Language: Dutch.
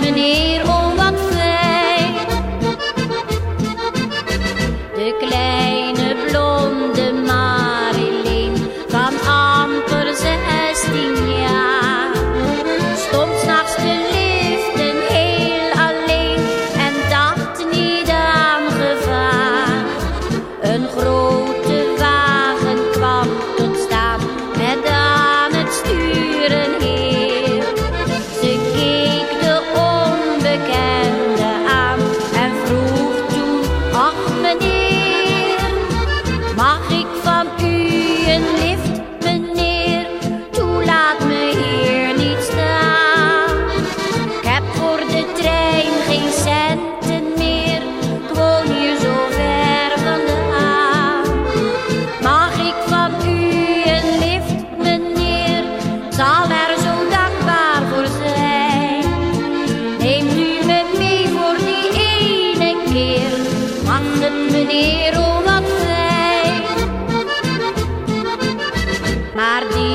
meneer, oh wat fijn. De kleine blonde Marilyn van amper zestien jaar stond s'nachts te liften heel alleen en dacht niet aan gevaar. Een grote lachen, meneer, oh wat fijn. Maar die